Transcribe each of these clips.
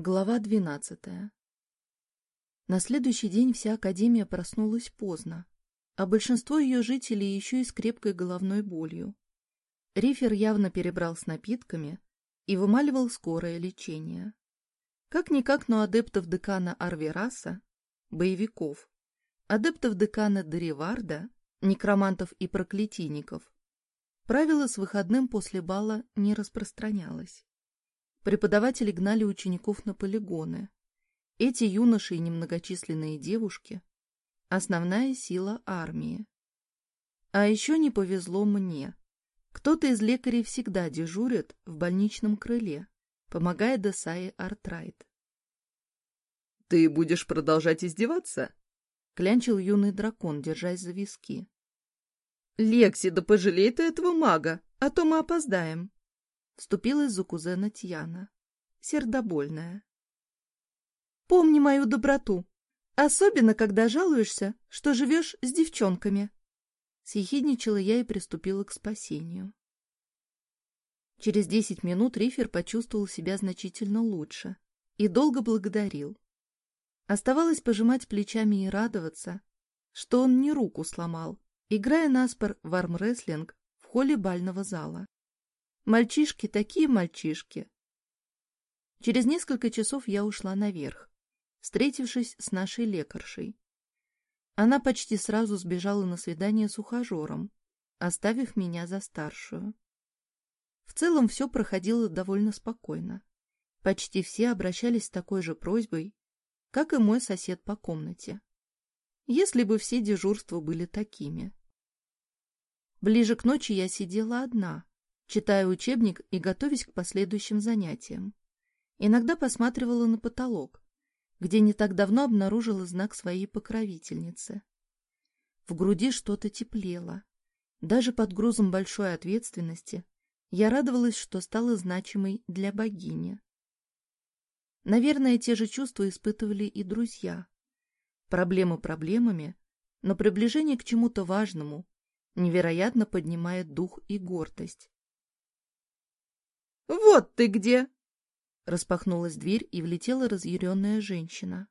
Глава двенадцатая. На следующий день вся Академия проснулась поздно, а большинство ее жителей еще и с крепкой головной болью. Рифер явно перебрал с напитками и вымаливал скорое лечение. Как-никак, но адептов декана Арвераса, боевиков, адептов декана Дереварда, некромантов и проклятийников, правило с выходным после бала не распространялось. Преподаватели гнали учеников на полигоны. Эти юноши и немногочисленные девушки – основная сила армии. А еще не повезло мне. Кто-то из лекарей всегда дежурит в больничном крыле, помогая Десае Артрайт. «Ты будешь продолжать издеваться?» — клянчил юный дракон, держась за виски. «Лекси, да пожалей ты этого мага, а то мы опоздаем!» вступилась за кузена Тьяна, сердобольная. «Помни мою доброту, особенно когда жалуешься, что живешь с девчонками!» Съехидничала я и приступила к спасению. Через десять минут Рифер почувствовал себя значительно лучше и долго благодарил. Оставалось пожимать плечами и радоваться, что он не руку сломал, играя наспор в армрестлинг в холле бального зала. Мальчишки такие мальчишки. Через несколько часов я ушла наверх, встретившись с нашей лекаршей. Она почти сразу сбежала на свидание с ухажером, оставив меня за старшую. В целом все проходило довольно спокойно. Почти все обращались с такой же просьбой, как и мой сосед по комнате. Если бы все дежурства были такими. Ближе к ночи я сидела одна — читая учебник и готовясь к последующим занятиям. Иногда посматривала на потолок, где не так давно обнаружила знак своей покровительницы. В груди что-то теплело. Даже под грузом большой ответственности я радовалась, что стала значимой для богини. Наверное, те же чувства испытывали и друзья. Проблемы проблемами, но приближение к чему-то важному невероятно поднимает дух и гордость. Вот ты где! Распахнулась дверь, и влетела разъяренная женщина.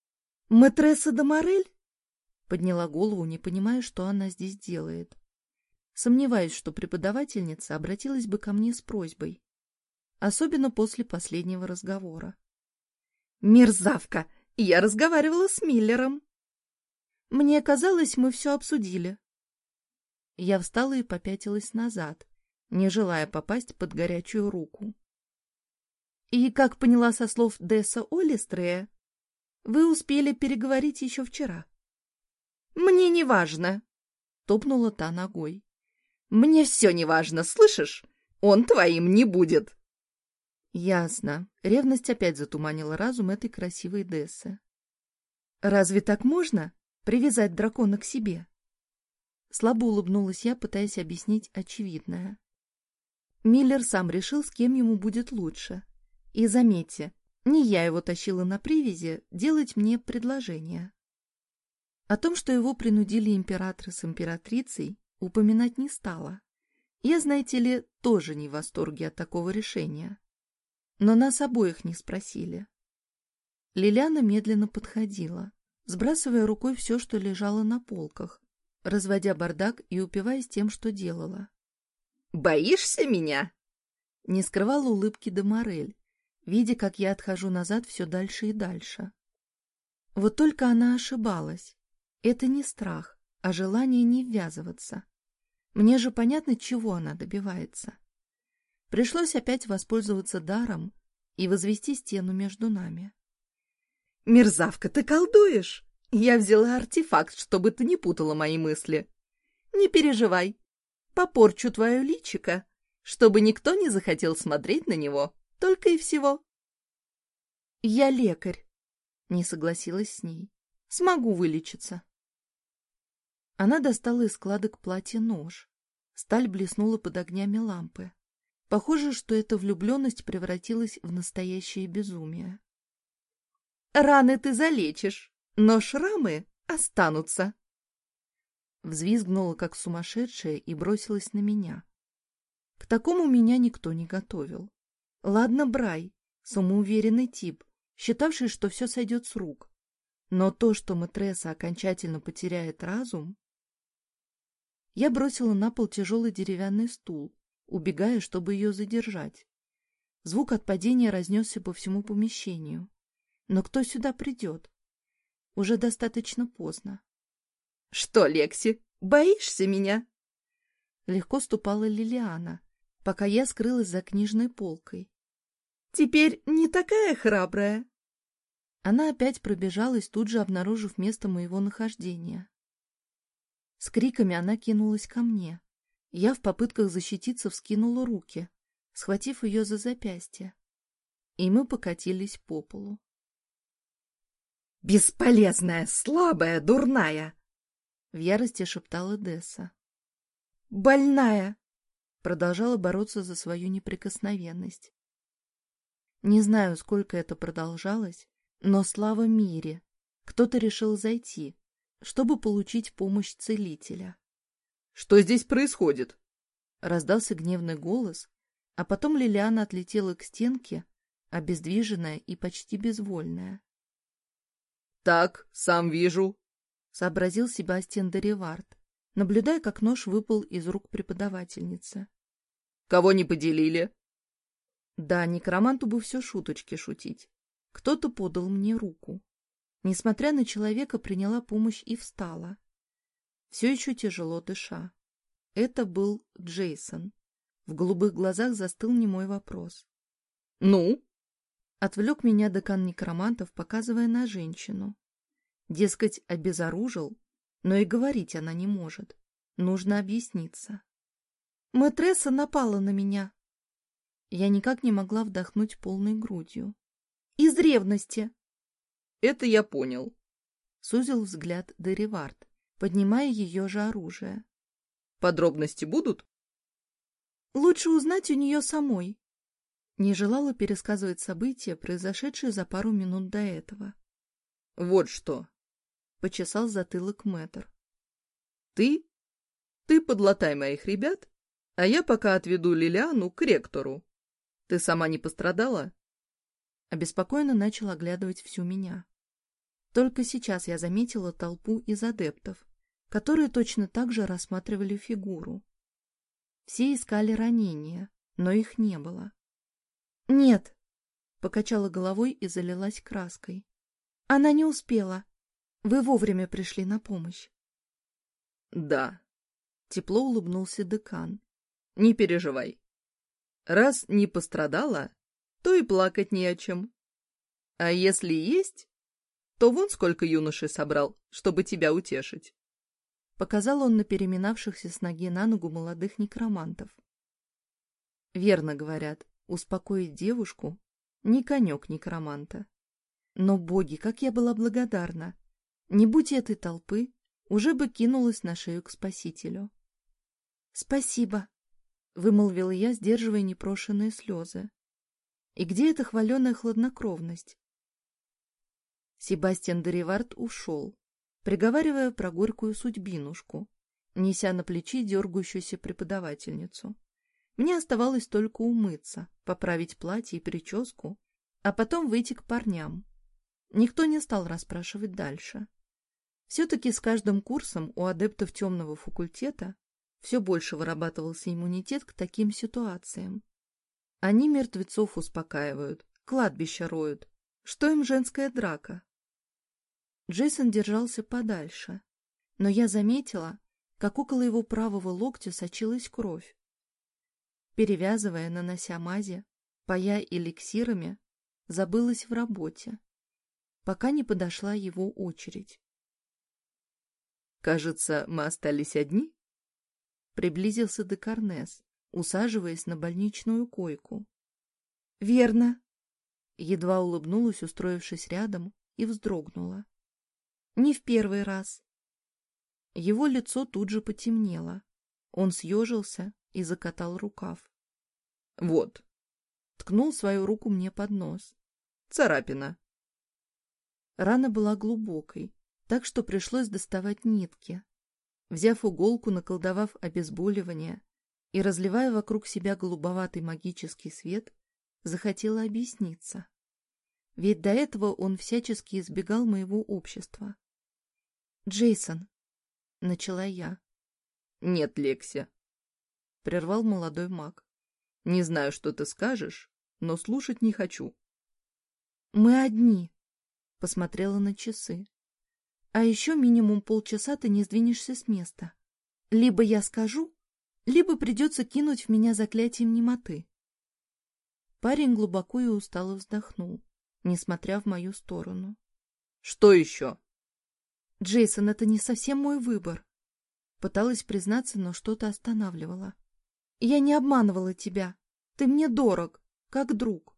— Матресса Дамарель? — подняла голову, не понимая, что она здесь делает. Сомневаюсь, что преподавательница обратилась бы ко мне с просьбой. Особенно после последнего разговора. — Мерзавка! Я разговаривала с Миллером! — Мне казалось, мы все обсудили. Я встала и попятилась назад, не желая попасть под горячую руку. И, как поняла со слов Десса Олистрея, вы успели переговорить еще вчера. — Мне не важно, — топнула та ногой. — Мне все не важно, слышишь? Он твоим не будет. Ясно. Ревность опять затуманила разум этой красивой Дессы. Разве так можно? Привязать дракона к себе? Слабо улыбнулась я, пытаясь объяснить очевидное. Миллер сам решил, с кем ему будет лучше. И заметьте, не я его тащила на привязи делать мне предложение. О том, что его принудили император с императрицей, упоминать не стала. Я, знаете ли, тоже не в восторге от такого решения. Но нас обоих не спросили. Лилиана медленно подходила, сбрасывая рукой все, что лежало на полках, разводя бардак и упиваясь тем, что делала. «Боишься меня?» Не скрывала улыбки Деморель, видя, как я отхожу назад все дальше и дальше. Вот только она ошибалась. Это не страх, а желание не ввязываться. Мне же понятно, чего она добивается. Пришлось опять воспользоваться даром и возвести стену между нами. «Мерзавка, ты колдуешь! Я взяла артефакт, чтобы ты не путала мои мысли. Не переживай, попорчу твое личико, чтобы никто не захотел смотреть на него, только и всего. Я лекарь, не согласилась с ней. Смогу вылечиться. Она достала из складок платья нож. Сталь блеснула под огнями лампы. Похоже, что эта влюбленность превратилась в настоящее безумие. Раны ты залечишь, но шрамы останутся. Взвизгнула, как сумасшедшая, и бросилась на меня. К такому меня никто не готовил. Ладно, Брай, самоуверенный тип, считавший, что все сойдет с рук. Но то, что Матресса окончательно потеряет разум... Я бросила на пол тяжелый деревянный стул, убегая, чтобы ее задержать. Звук от падения разнесся по всему помещению. Но кто сюда придет? Уже достаточно поздно. «Что, Лекси, боишься меня?» Легко ступала Лилиана, пока я скрылась за книжной полкой. «Теперь не такая храбрая!» Она опять пробежалась, тут же обнаружив место моего нахождения. С криками она кинулась ко мне. Я в попытках защититься вскинула руки, схватив ее за запястье. И мы покатились по полу. «Бесполезная, слабая, дурная! — в ярости шептала Десса. «Больная!» — продолжала бороться за свою неприкосновенность. Не знаю, сколько это продолжалось, но слава мире! Кто-то решил зайти, чтобы получить помощь целителя. «Что здесь происходит?» — раздался гневный голос, а потом Лилиана отлетела к стенке, обездвиженная и почти безвольная. «Так, сам вижу, — сообразил Себастьян Деревард, наблюдая, как нож выпал из рук преподавательницы. — Кого не поделили? Да, некроманту бы все шуточки шутить. Кто-то подал мне руку. Несмотря на человека, приняла помощь и встала. Все еще тяжело дыша. Это был Джейсон. В голубых глазах застыл немой вопрос. — Ну? — отвлек меня декан некромантов, показывая на женщину. Дескать, обезоружил, но и говорить она не может. Нужно объясниться. Матресса напала на меня. Я никак не могла вдохнуть полной грудью. Из ревности. Это я понял. Сузил взгляд Деривард, поднимая ее же оружие. Подробности будут? Лучше узнать у нее самой. Не желала пересказывать события, произошедшие за пару минут до этого. Вот что. — почесал затылок мэтр. — Ты? Ты подлатай моих ребят, а я пока отведу Лилиану к ректору. Ты сама не пострадала? Обеспокоенно начал оглядывать всю меня. Только сейчас я заметила толпу из адептов, которые точно так же рассматривали фигуру. Все искали ранения, но их не было. — Нет, — покачала головой и залилась краской. — Она не успела. Вы вовремя пришли на помощь. Да. Тепло улыбнулся декан. Не переживай. Раз не пострадала, то и плакать не о чем. А если есть, то вон сколько юноши собрал, чтобы тебя утешить. Показал он на переминавшихся с ноги на ногу молодых некромантов. Верно говорят, успокоить девушку — не конек некроманта. Но боги, как я была благодарна! Не будь этой толпы, уже бы кинулась на шею к спасителю. — Спасибо, — вымолвила я, сдерживая непрошенные слезы. — И где эта хваленая хладнокровность? Себастьян Деревард ушел, приговаривая про горькую судьбинушку, неся на плечи дергающуюся преподавательницу. Мне оставалось только умыться, поправить платье и прическу, а потом выйти к парням. Никто не стал расспрашивать дальше. Все-таки с каждым курсом у адептов темного факультета все больше вырабатывался иммунитет к таким ситуациям. Они мертвецов успокаивают, кладбища роют. Что им женская драка? Джейсон держался подальше, но я заметила, как около его правого локтя сочилась кровь. Перевязывая, нанося мази, пая эликсирами, забылась в работе, пока не подошла его очередь. Кажется, мы остались одни? Приблизился Декарнес, усаживаясь на больничную койку. Верно. Едва улыбнулась, устроившись рядом, и вздрогнула. Не в первый раз. Его лицо тут же потемнело. Он съежился и закатал рукав. Вот. Ткнул свою руку мне под нос. Царапина. Рана была глубокой, так что пришлось доставать нитки. Взяв иголку, наколдовав обезболивание и разливая вокруг себя голубоватый магический свет, захотела объясниться. Ведь до этого он всячески избегал моего общества. «Джейсон», — начала я. «Нет, Лекси», — прервал молодой маг. «Не знаю, что ты скажешь, но слушать не хочу». «Мы одни», — посмотрела на часы. А еще минимум полчаса ты не сдвинешься с места. Либо я скажу, либо придется кинуть в меня заклятием немоты. Парень глубоко и устало вздохнул, несмотря в мою сторону. — Что еще? — Джейсон, это не совсем мой выбор. Пыталась признаться, но что-то останавливало. — Я не обманывала тебя. Ты мне дорог, как друг.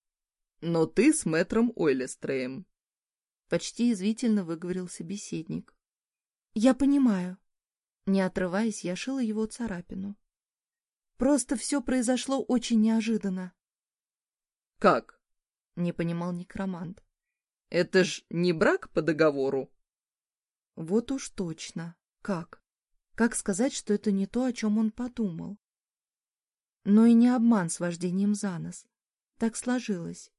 — Но ты с мэтром Ойлестреем, почти извивительно выговорил собеседник. Я понимаю. Не отрываясь, я шила его царапину. Просто все произошло очень неожиданно. Как? Не понимал некромант. Это ж не брак по договору. Вот уж точно. Как? Как сказать, что это не то, о чем он подумал? Но и не обман с вождением за нос. Так сложилось.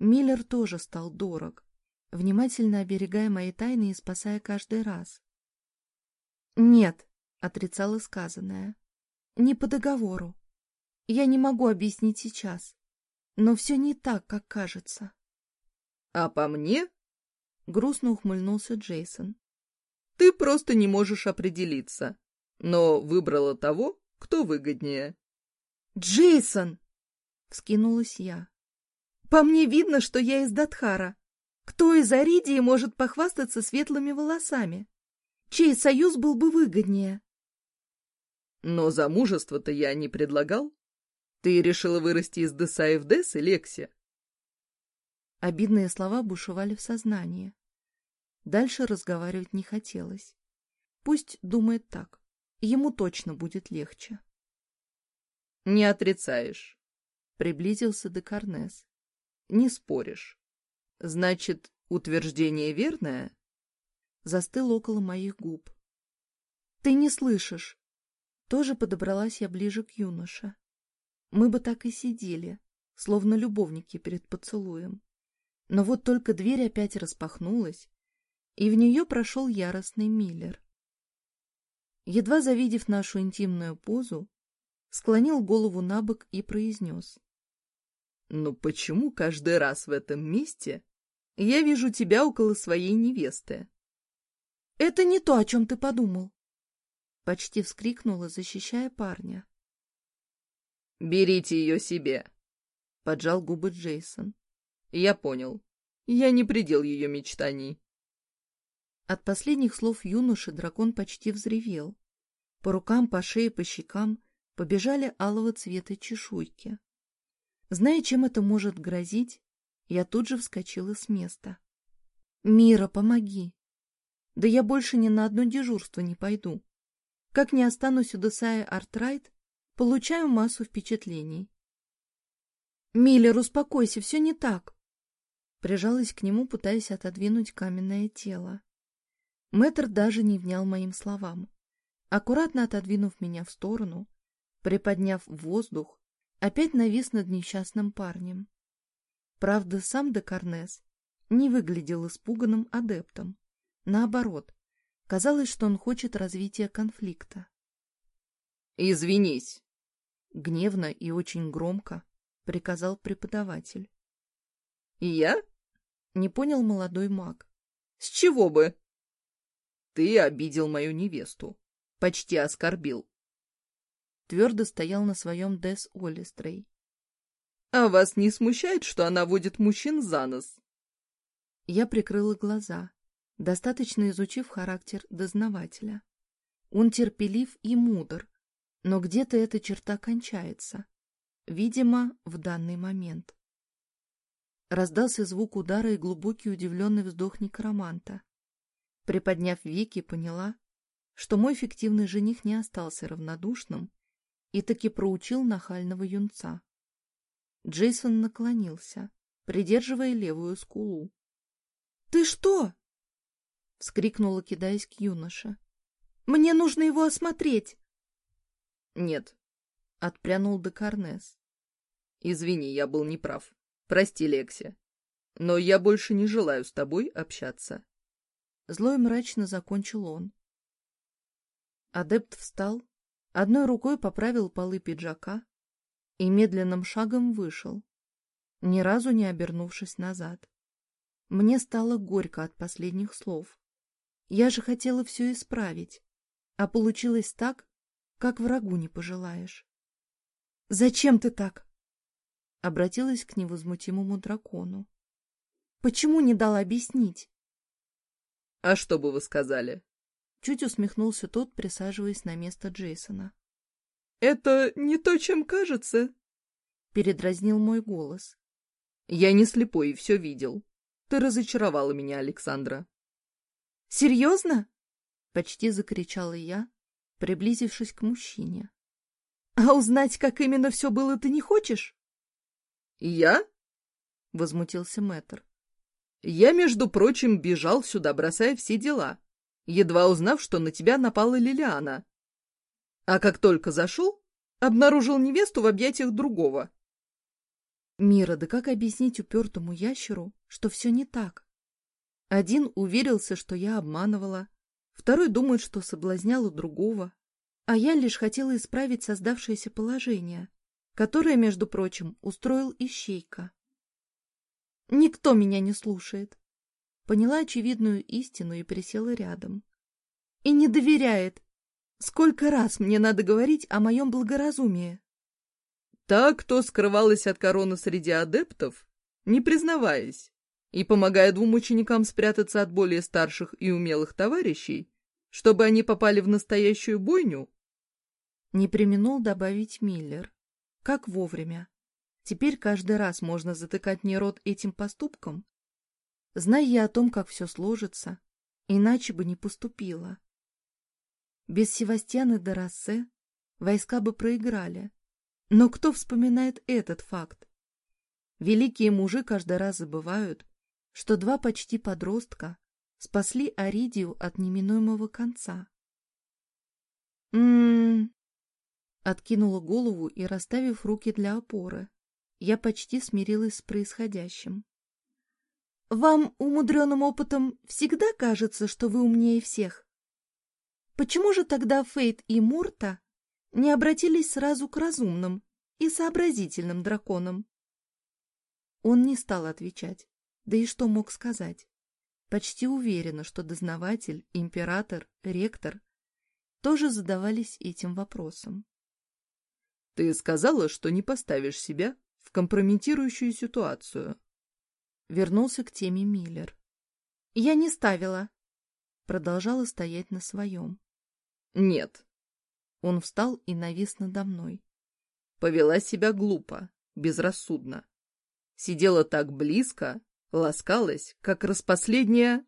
Миллер тоже стал дорог внимательно оберегая мои тайны и спасая каждый раз. «Нет», — отрицала сказанное, — «не по договору. Я не могу объяснить сейчас, но все не так, как кажется». «А по мне?» — грустно ухмыльнулся Джейсон. «Ты просто не можешь определиться, но выбрала того, кто выгоднее». «Джейсон!» — вскинулась я. «По мне видно, что я из Датхара. Кто из Аридии может похвастаться светлыми волосами? Чей союз был бы выгоднее? Но замужество-то я не предлагал. Ты решила вырасти из Деса в Дес и Лекси? Обидные слова бушевали в сознании. Дальше разговаривать не хотелось. Пусть думает так. Ему точно будет легче. — Не отрицаешь, — приблизился Декарнес. — Не споришь. Значит, утверждение верное? Застыл около моих губ. Ты не слышишь. Тоже подобралась я ближе к юноше. Мы бы так и сидели, словно любовники перед поцелуем. Но вот только дверь опять распахнулась, и в нее прошел яростный Миллер. Едва завидев нашу интимную позу, склонил голову на бок и произнес. — Ну почему каждый раз в этом месте я вижу тебя около своей невесты. — Это не то, о чем ты подумал. Почти вскрикнула, защищая парня. — Берите ее себе, — поджал губы Джейсон. — Я понял. Я не предел ее мечтаний. От последних слов юноши дракон почти взревел. По рукам, по шее, по щекам побежали алого цвета чешуйки. Зная, чем это может грозить, я тут же вскочила с места. «Мира, помоги! Да я больше ни на одно дежурство не пойду. Как не останусь у Десая Артрайт, получаю массу впечатлений». «Миллер, успокойся, все не так!» Прижалась к нему, пытаясь отодвинуть каменное тело. Мэтр даже не внял моим словам. Аккуратно отодвинув меня в сторону, приподняв воздух, опять навис над несчастным парнем. Правда, сам Декарнес не выглядел испуганным адептом. Наоборот, казалось, что он хочет развития конфликта. «Извинись!» — гневно и очень громко приказал преподаватель. «Я?» — не понял молодой маг. «С чего бы?» «Ты обидел мою невесту. Почти оскорбил». Твердо стоял на своем Дес Олистрей. А вас не смущает, что она водит мужчин за нос? Я прикрыла глаза, достаточно изучив характер дознавателя. Он терпелив и мудр, но где-то эта черта кончается. Видимо, в данный момент. Раздался звук удара и глубокий удивленный вздох некроманта. Приподняв веки, поняла, что мой фиктивный жених не остался равнодушным и таки проучил нахального юнца. Джейсон наклонился, придерживая левую скулу. — Ты что? — вскрикнула, кидаясь к юноше. — Мне нужно его осмотреть. — Нет, — отпрянул Декарнес. — Извини, я был неправ. Прости, Лекси. Но я больше не желаю с тобой общаться. Злой мрачно закончил он. Адепт встал, одной рукой поправил полы пиджака, и медленным шагом вышел, ни разу не обернувшись назад. Мне стало горько от последних слов. Я же хотела все исправить, а получилось так, как врагу не пожелаешь. — Зачем ты так? — обратилась к невозмутимому дракону. — Почему не дал объяснить? — А что бы вы сказали? — чуть усмехнулся тот, присаживаясь на место Джейсона. «Это не то, чем кажется», — передразнил мой голос. «Я не слепой и все видел. Ты разочаровала меня, Александра». «Серьезно?» — почти закричала я, приблизившись к мужчине. «А узнать, как именно все было, ты не хочешь?» «Я?» — возмутился мэтр. «Я, между прочим, бежал сюда, бросая все дела, едва узнав, что на тебя напала Лилиана. А как только зашел, обнаружил невесту в объятиях другого. Мира, да как объяснить упертому ящеру, что все не так? Один уверился, что я обманывала, второй думает, что соблазняла другого, а я лишь хотела исправить создавшееся положение, которое, между прочим, устроил Ищейка. Никто меня не слушает. Поняла очевидную истину и присела рядом. И не доверяет, Сколько раз мне надо говорить о моем благоразумии? Та, кто скрывалась от короны среди адептов, не признаваясь, и помогая двум ученикам спрятаться от более старших и умелых товарищей, чтобы они попали в настоящую бойню, не применул добавить Миллер. Как вовремя. Теперь каждый раз можно затыкать мне рот этим поступком. Зная я о том, как все сложится, иначе бы не поступила. Без Севастьяна де Рассе войска бы проиграли. Но кто вспоминает этот факт? Великие мужи каждый раз забывают, что два почти подростка спасли Аридию от неминуемого конца. «М-м-м!» откинула голову и, расставив руки для опоры, я почти смирилась с происходящим. «Вам, умудренным опытом, всегда кажется, что вы умнее всех?» Почему же тогда Фейт и Мурта не обратились сразу к разумным и сообразительным драконам? Он не стал отвечать, да и что мог сказать. Почти уверена, что дознаватель, император, ректор тоже задавались этим вопросом. — Ты сказала, что не поставишь себя в компрометирующую ситуацию. Вернулся к теме Миллер. — Я не ставила, продолжала стоять на своем. «Нет». Он встал и навис надо мной. Повела себя глупо, безрассудно. Сидела так близко, ласкалась, как распоследняя...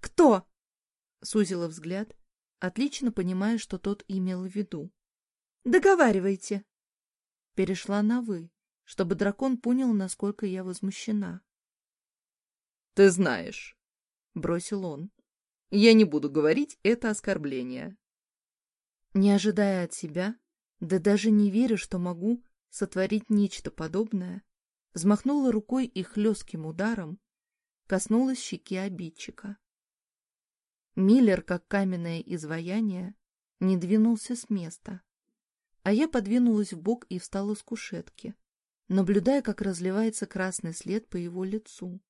«Кто?» — сузила взгляд, отлично понимая, что тот имел в виду. «Договаривайте!» Перешла на «вы», чтобы дракон понял, насколько я возмущена. «Ты знаешь», — бросил он. Я не буду говорить это оскорбление. Не ожидая от себя, да даже не веря, что могу сотворить нечто подобное, взмахнула рукой и хлестким ударом коснулась щеки обидчика. Миллер, как каменное изваяние, не двинулся с места, а я подвинулась в бок и встала с кушетки, наблюдая, как разливается красный след по его лицу.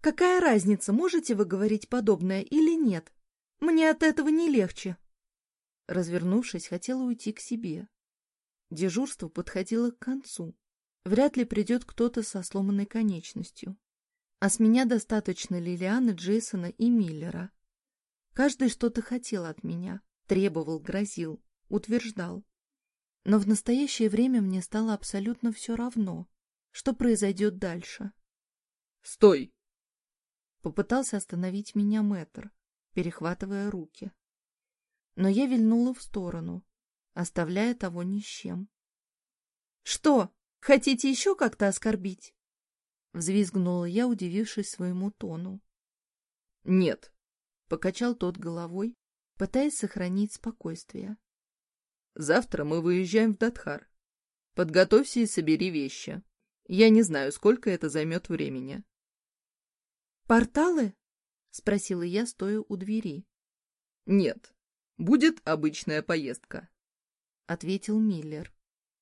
Какая разница, можете вы говорить подобное или нет? Мне от этого не легче. Развернувшись, хотела уйти к себе. Дежурство подходило к концу. Вряд ли придет кто-то со сломанной конечностью. А с меня достаточно Лилианы, Джейсона и Миллера. Каждый что-то хотел от меня, требовал, грозил, утверждал. Но в настоящее время мне стало абсолютно все равно, что произойдет дальше. — Стой! Попытался остановить меня мэтр, перехватывая руки. Но я вильнула в сторону, оставляя того ни с чем. — Что, хотите еще как-то оскорбить? — взвизгнула я, удивившись своему тону. — Нет, — покачал тот головой, пытаясь сохранить спокойствие. — Завтра мы выезжаем в Датхар. Подготовься и собери вещи. Я не знаю, сколько это займет времени. «Порталы?» — спросила я, стоя у двери. «Нет, будет обычная поездка», — ответил Миллер.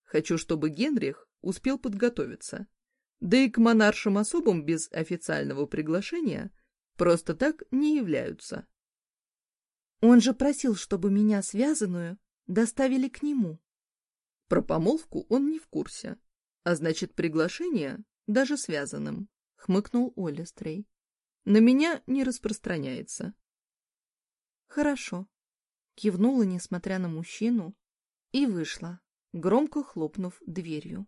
«Хочу, чтобы Генрих успел подготовиться. Да и к монаршим особам без официального приглашения просто так не являются». «Он же просил, чтобы меня связанную доставили к нему». Про помолвку он не в курсе, а значит, приглашение даже связанным, — хмыкнул Олестрей на меня не распространяется. Хорошо. Кивнула, несмотря на мужчину, и вышла, громко хлопнув дверью.